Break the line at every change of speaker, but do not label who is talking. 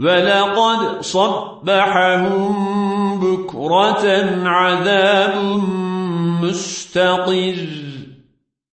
ولقد صبحهم بكرة عذاب مستقر.